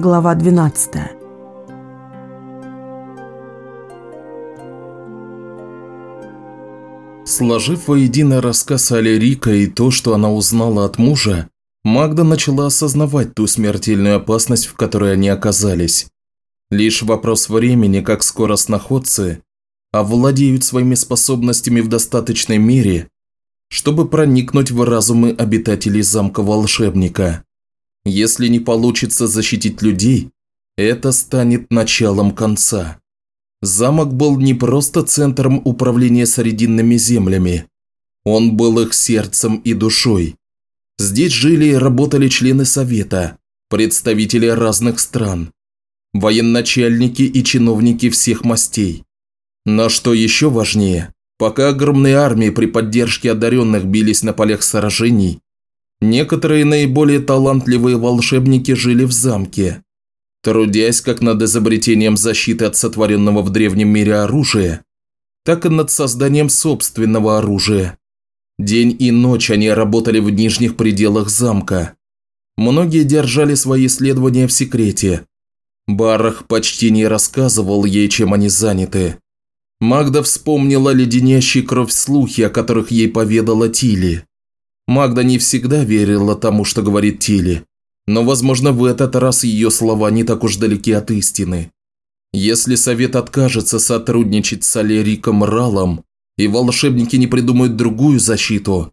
Глава 12. Сложив воедино рассказ Алерика и то, что она узнала от мужа, Магда начала осознавать ту смертельную опасность, в которой они оказались. Лишь вопрос времени, как скоро сноходцы овладеют своими способностями в достаточной мере, чтобы проникнуть в разумы обитателей замка волшебника. Если не получится защитить людей, это станет началом конца. Замок был не просто центром управления Срединными землями. Он был их сердцем и душой. Здесь жили и работали члены Совета, представители разных стран, военачальники и чиновники всех мастей. Но что еще важнее, пока огромные армии при поддержке одаренных бились на полях сражений, некоторые наиболее талантливые волшебники жили в замке, трудясь как над изобретением защиты от сотворенного в древнем мире оружия, так и над созданием собственного оружия. День и ночь они работали в нижних пределах замка. Многие держали свои исследования в секрете. Барах почти не рассказывал ей, чем они заняты. Магда вспомнила леденящий кровь слухи, о которых ей поведала Тили. Магда не всегда верила тому, что говорит Тили, но, возможно, в этот раз ее слова не так уж далеки от истины. Если Совет откажется сотрудничать с Алериком Ралом, и волшебники не придумают другую защиту,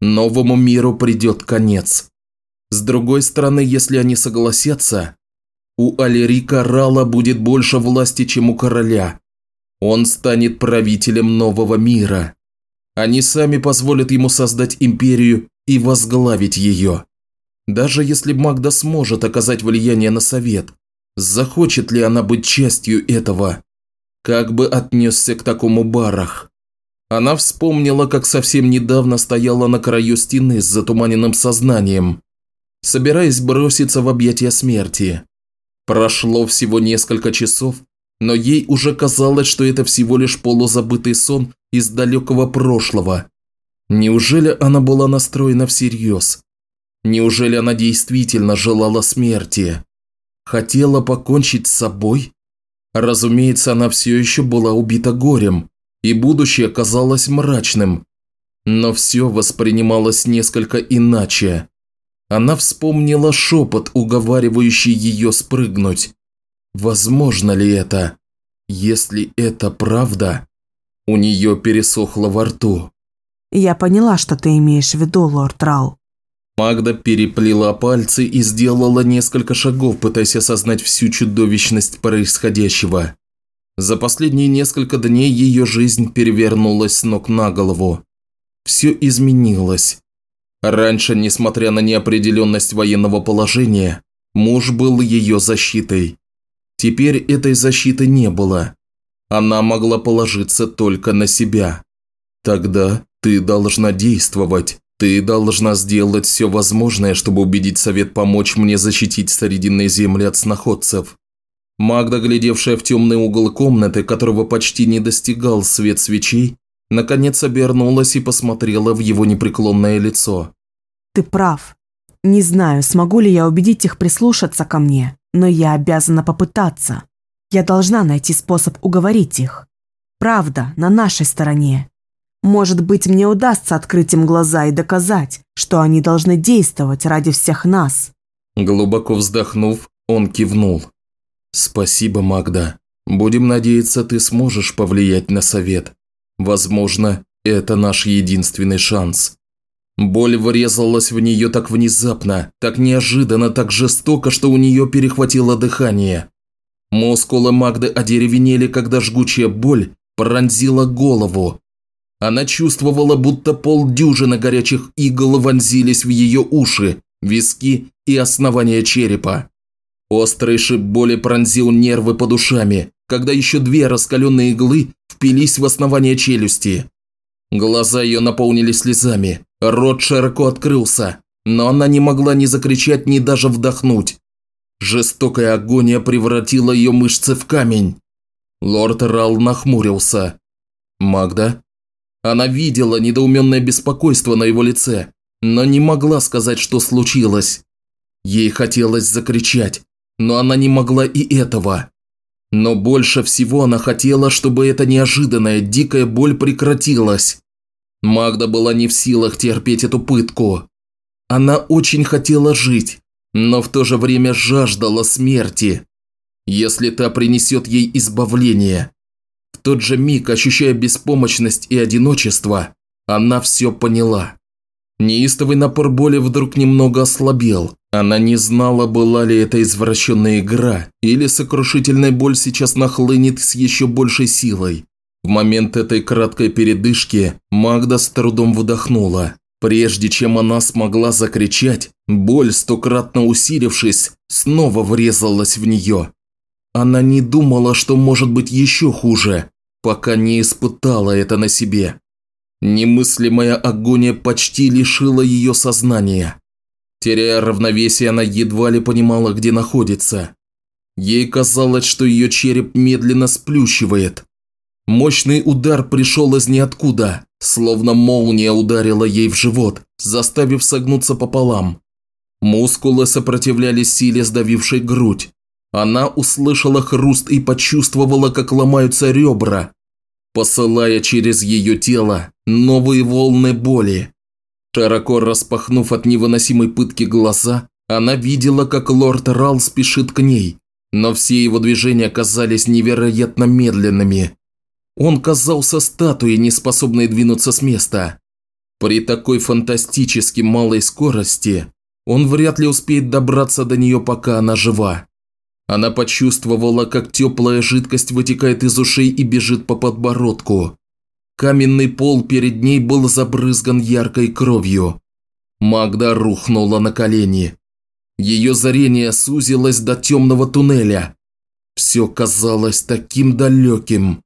новому миру придет конец. С другой стороны, если они согласятся, у Алерика Рала будет больше власти, чем у короля. Он станет правителем нового мира. Они сами позволят ему создать империю и возглавить ее. Даже если Магда сможет оказать влияние на совет, захочет ли она быть частью этого? Как бы отнесся к такому барах? Она вспомнила, как совсем недавно стояла на краю стены с затуманенным сознанием, собираясь броситься в объятия смерти. Прошло всего несколько часов, но ей уже казалось, что это всего лишь полузабытый сон из далекого прошлого. Неужели она была настроена всерьез? Неужели она действительно желала смерти? Хотела покончить с собой? Разумеется, она все еще была убита горем, и будущее казалось мрачным. Но все воспринималось несколько иначе. Она вспомнила шепот, уговаривающий ее спрыгнуть. Возможно ли это? Если это правда, у нее пересохло во рту. Я поняла, что ты имеешь в виду, лорд Рал. Магда переплела пальцы и сделала несколько шагов, пытаясь осознать всю чудовищность происходящего. За последние несколько дней ее жизнь перевернулась с ног на голову. Все изменилось. Раньше, несмотря на неопределенность военного положения, муж был ее защитой. Теперь этой защиты не было. Она могла положиться только на себя. Тогда ты должна действовать. Ты должна сделать все возможное, чтобы убедить совет помочь мне защитить Срединные земли от сноходцев. Магда, глядевшая в темный угол комнаты, которого почти не достигал свет свечей, наконец обернулась и посмотрела в его непреклонное лицо. Ты прав. Не знаю, смогу ли я убедить их прислушаться ко мне, но я обязана попытаться. Я должна найти способ уговорить их. Правда на нашей стороне. Может быть, мне удастся открыть им глаза и доказать, что они должны действовать ради всех нас. Глубоко вздохнув, он кивнул. Спасибо, Магда. Будем надеяться, ты сможешь повлиять на совет. Возможно, это наш единственный шанс. Боль врезалась в нее так внезапно, так неожиданно, так жестоко, что у нее перехватило дыхание. Мускулы Магды одеревенели, когда жгучая боль пронзила голову, она чувствовала, будто полдюжины горячих игл вонзились в ее уши, виски и основание черепа. Острый шип боли пронзил нервы под ушами, когда еще две раскаленные иглы впились в основание челюсти. Глаза ее наполнились слезами, рот широко открылся, но она не могла ни закричать, ни даже вдохнуть. Жестокая агония превратила ее мышцы в камень. Лорд Рал нахмурился. «Магда?» Она видела недоуменное беспокойство на его лице, но не могла сказать, что случилось. Ей хотелось закричать, но она не могла и этого. Но больше всего она хотела, чтобы эта неожиданная дикая боль прекратилась. Магда была не в силах терпеть эту пытку. Она очень хотела жить, но в то же время жаждала смерти. Если та принесет ей избавление. В тот же миг, ощущая беспомощность и одиночество, она все поняла. Неистовый напор боли вдруг немного ослабел. Она не знала, была ли это извращенная игра, или сокрушительная боль сейчас нахлынет с еще большей силой. В момент этой краткой передышки Магда с трудом выдохнула. Прежде чем она смогла закричать, боль, стократно усилившись, снова врезалась в нее. Она не думала, что может быть еще хуже, пока не испытала это на себе. Немыслимая агония почти лишила ее сознания. Теряя равновесие, она едва ли понимала, где находится. Ей казалось, что ее череп медленно сплющивает. Мощный удар пришел из ниоткуда, словно молния ударила ей в живот, заставив согнуться пополам. Мускулы сопротивлялись силе, сдавившей грудь. Она услышала хруст и почувствовала, как ломаются ребра, посылая через ее тело новые волны боли. Широко распахнув от невыносимой пытки глаза, она видела, как лорд Рал спешит к ней, но все его движения казались невероятно медленными. Он казался статуей, не способной двинуться с места. При такой фантастически малой скорости он вряд ли успеет добраться до нее, пока она жива. Она почувствовала, как теплая жидкость вытекает из ушей и бежит по подбородку. Каменный пол перед ней был забрызган яркой кровью. Магда рухнула на колени. Ее зрение сузилось до темного туннеля. Все казалось таким далеким.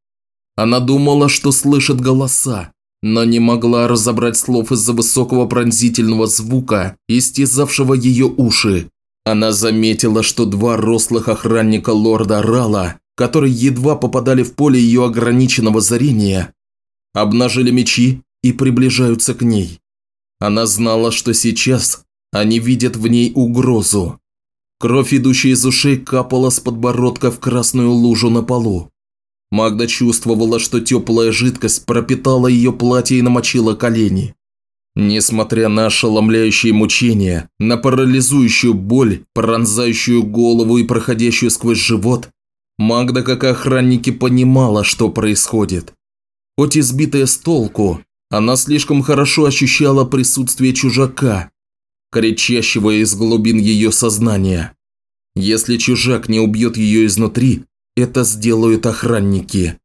Она думала, что слышит голоса, но не могла разобрать слов из-за высокого пронзительного звука, истязавшего ее уши. Она заметила, что два рослых охранника лорда Рала, которые едва попадали в поле ее ограниченного зрения, обнажили мечи и приближаются к ней. Она знала, что сейчас они видят в ней угрозу. Кровь, идущая из ушей, капала с подбородка в красную лужу на полу. Магда чувствовала, что теплая жидкость пропитала ее платье и намочила колени. Несмотря на ошеломляющие мучения, на парализующую боль, пронзающую голову и проходящую сквозь живот, Магда, как охранники, понимала, что происходит. Хоть избитая с толку, она слишком хорошо ощущала присутствие чужака, кричащего из глубин ее сознания. Если чужак не убьет ее изнутри, это сделают охранники.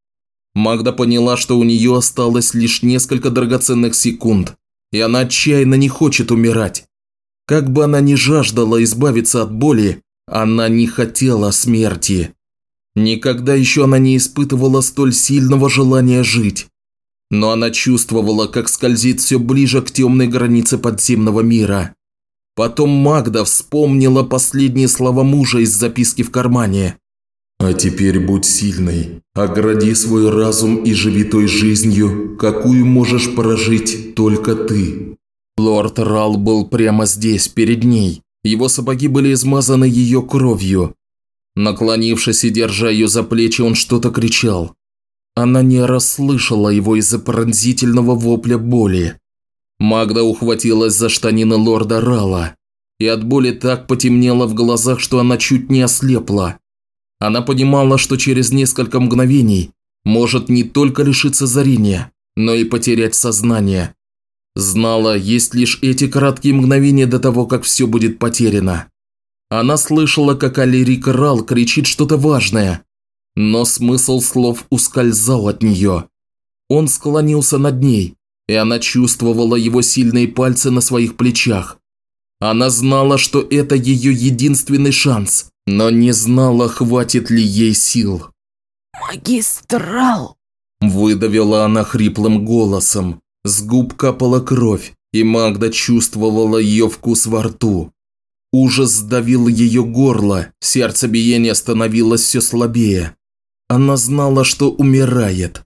Магда поняла, что у нее осталось лишь несколько драгоценных секунд, и она отчаянно не хочет умирать. Как бы она ни жаждала избавиться от боли, она не хотела смерти. Никогда еще она не испытывала столь сильного желания жить. Но она чувствовала, как скользит все ближе к темной границе подземного мира. Потом Магда вспомнила последние слова мужа из записки в кармане. А теперь будь сильной, огради свой разум и живи той жизнью, какую можешь прожить только ты. Лорд Рал был прямо здесь, перед ней. Его сапоги были измазаны ее кровью. Наклонившись и держа ее за плечи, он что-то кричал. Она не расслышала его из-за пронзительного вопля боли. Магда ухватилась за штанины лорда Рала, и от боли так потемнело в глазах, что она чуть не ослепла. Она понимала, что через несколько мгновений может не только лишиться зрения, но и потерять сознание. Знала, есть лишь эти краткие мгновения до того, как все будет потеряно. Она слышала, как Алирик Рал кричит что-то важное, но смысл слов ускользал от нее. Он склонился над ней, и она чувствовала его сильные пальцы на своих плечах. Она знала, что это ее единственный шанс, но не знала, хватит ли ей сил. «Магистрал!» – выдавила она хриплым голосом. С губ капала кровь, и Магда чувствовала ее вкус во рту. Ужас сдавил ее горло, сердцебиение становилось все слабее. Она знала, что умирает.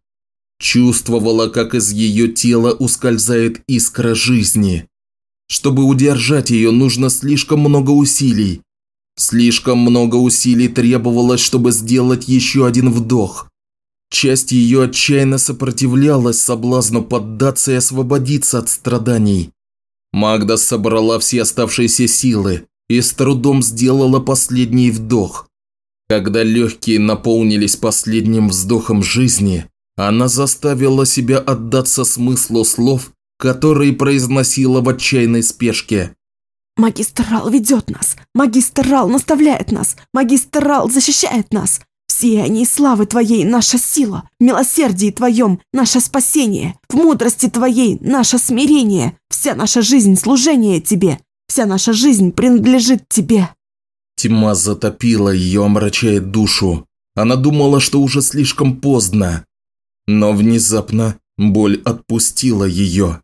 Чувствовала, как из ее тела ускользает искра жизни. Чтобы удержать ее, нужно слишком много усилий, Слишком много усилий требовалось, чтобы сделать еще один вдох. Часть ее отчаянно сопротивлялась соблазну поддаться и освободиться от страданий. Магда собрала все оставшиеся силы и с трудом сделала последний вдох. Когда легкие наполнились последним вздохом жизни, она заставила себя отдаться смыслу слов, которые произносила в отчаянной спешке. «Магистр Рал ведет нас! Магистр Рал наставляет нас! Магистр Рал защищает нас! Все они славы Твоей наша сила, в милосердии Твоем наше спасение, в мудрости Твоей наше смирение, вся наша жизнь служение Тебе, вся наша жизнь принадлежит Тебе». Тьма затопила ее, омрачая душу. Она думала, что уже слишком поздно. Но внезапно боль отпустила ее.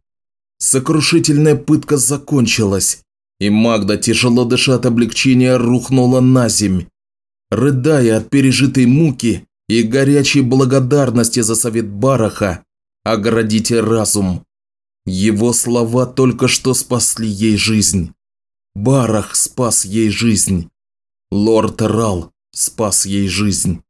Сокрушительная пытка закончилась, и Магда, тяжело дыша от облегчения, рухнула на земь. Рыдая от пережитой муки и горячей благодарности за совет Бараха, оградите разум. Его слова только что спасли ей жизнь. Барах спас ей жизнь. Лорд Рал спас ей жизнь.